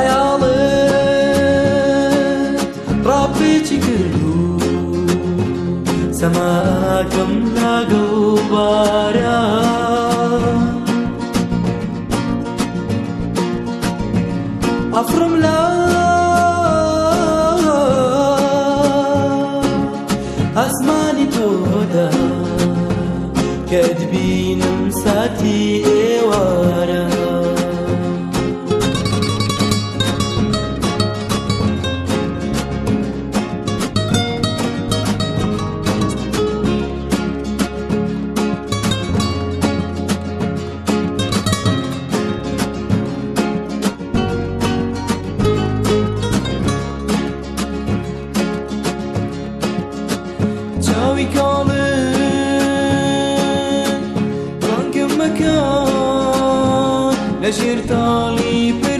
hayalı ربي تكرهو سماكم ناقو بارا أفرم لا أسماني تودا كدبين مساتي إيوارا we calling Blank in mekan Neşir talip